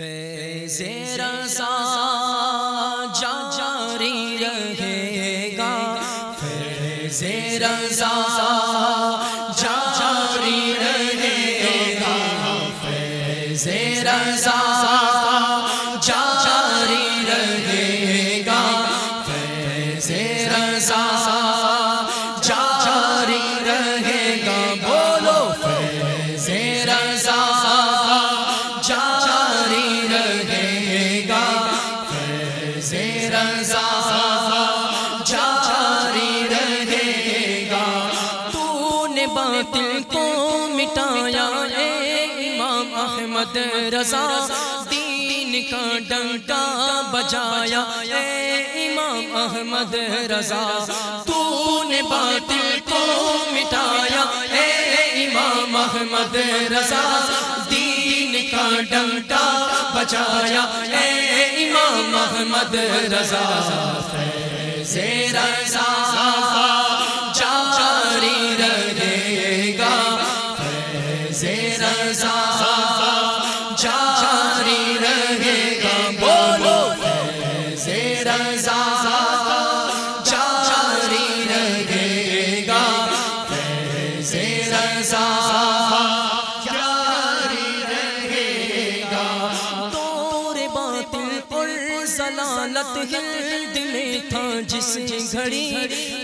فیض رضا جاری رہے گا۔ فیض رضا جاری رہے گا۔ فیض رضا احمد رضا، دین کا ڈنکا بجایا۔ اے امام احمد، رضا تو نے باطل کو مٹایا۔ اے امام احمد، رضا، دین کا ڈنکا بجایا۔ اے امام احمد، رضا، فیض رضا۔ ضلالت ہند میں تھا جس گھڑی،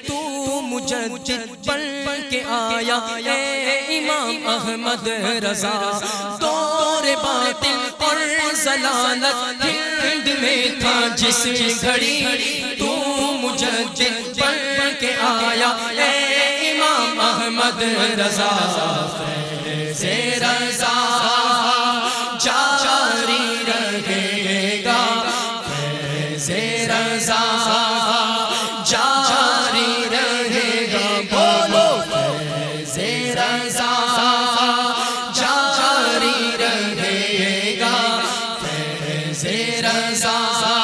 تو مجدد بن کے آیا۔ اے امام احمد رضا، دور باطل پر ضلالت ہند میں تھا جس گھڑی، تو مجدد بن کے آیا۔ اے امام احمد رضا۔ رضا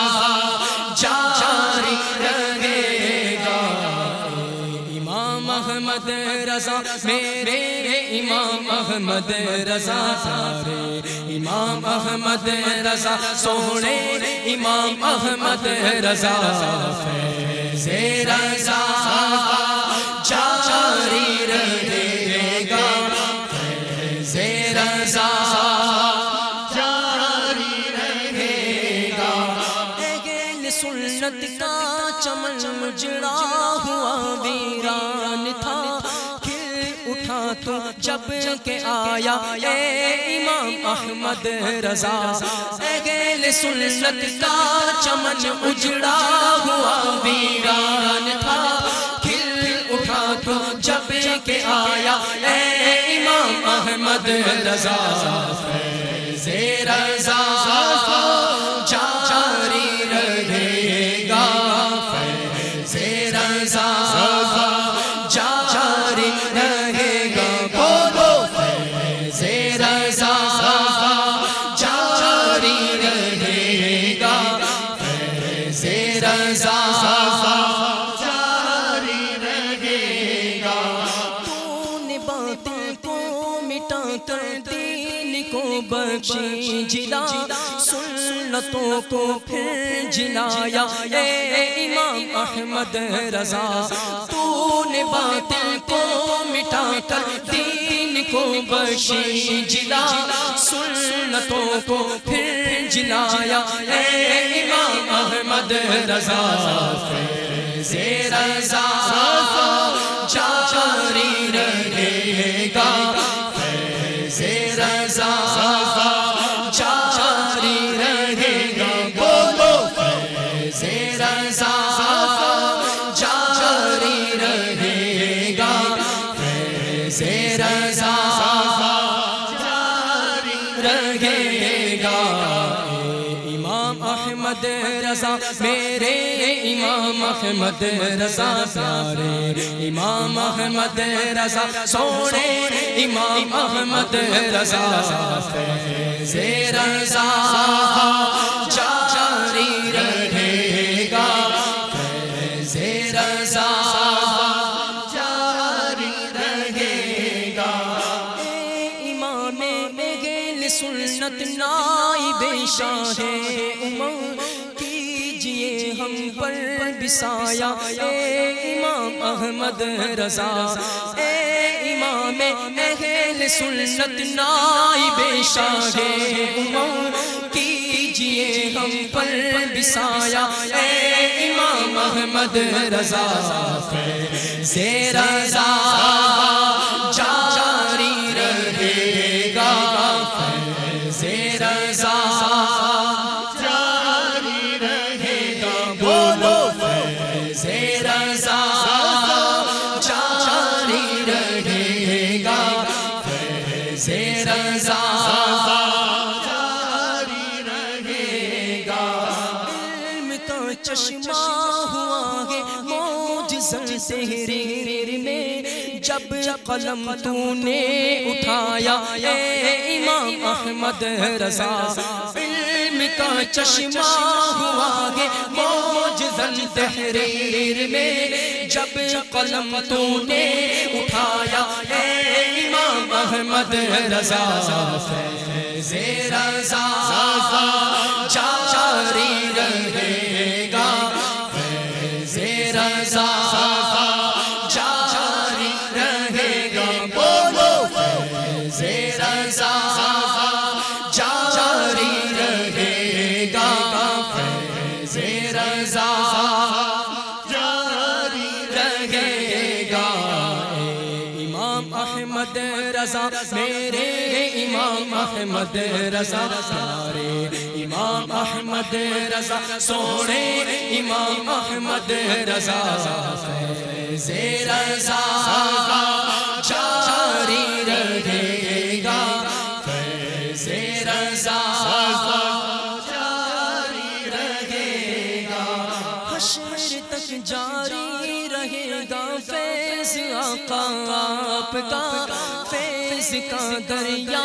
جاری رہے گا۔ امام احمد رضا، میرے امام احمد رضا سارے امام احمد رضا، سونے امام احمد رضا فیض رضا جاری رہے سنت کا چمن مجڑا ہوا ویران تھا۔ اٹھا تو جب کے آیا، اے امام احمد رضا۔ اگل سنت کا چمن اجڑا ہوا ویران تھا۔ کھل اٹھا تو جب کے آیا، اے امام احمد رضا۔ فیض رضا۔ کو بخشی جلا سنتوں کو پھر جلایا اے امام احمد رضا تو نے باطل کو مٹا کر دین کو بخشی جلا سنتوں کو پھر جلایا اے امام احمد رضا، فیض رضا، جاری رہے گا۔ رضا جاری رہے گا۔ احمد رضا، میرے امام احمد رضا پیارے۔ امام احمد رضا، سونے امام احمد رضا۔ فیض رضا جا سنت نائب شاہ امام کیجیے ہم پر بسایا۔ اے امام احمد رضا، اے امام اہل سنت نائب شاہ امام کیجیے ہم پر بسایا۔ اے امام احمد رضا سے رضا۔ چشمہ ہوا ہے موجزن تحریر میں۔ جب قلم تو نے اٹھایا، اے امام احمد رضا علم کا چشمہ ہوا ہے موجزن تحریر میں۔ جب قلم تو نے اٹھایا، اے امام احمد رضا، فیض رضا، جاری رہے گا۔ فیض رضا، جاری رہے گا۔ بولو، فیض رضا میرے امام احمد رضا سارے امام احمد رضا، سونے امام احمد رضا، فیض رضا، جاری رہے گا، فیض رضا، جاری رہے گا۔ حشر تک جاری رہے گا، فیض آقا آپ کا، فیض کا دریا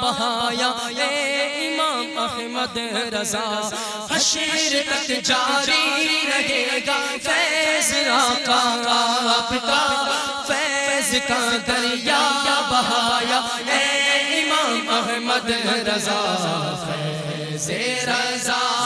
بہایا اے امام احمد رضا حشر تک جاری رہے گا فیض آقا آپ کا فیض کا دریا بہایا اے امام احمد رضا فیض رضا۔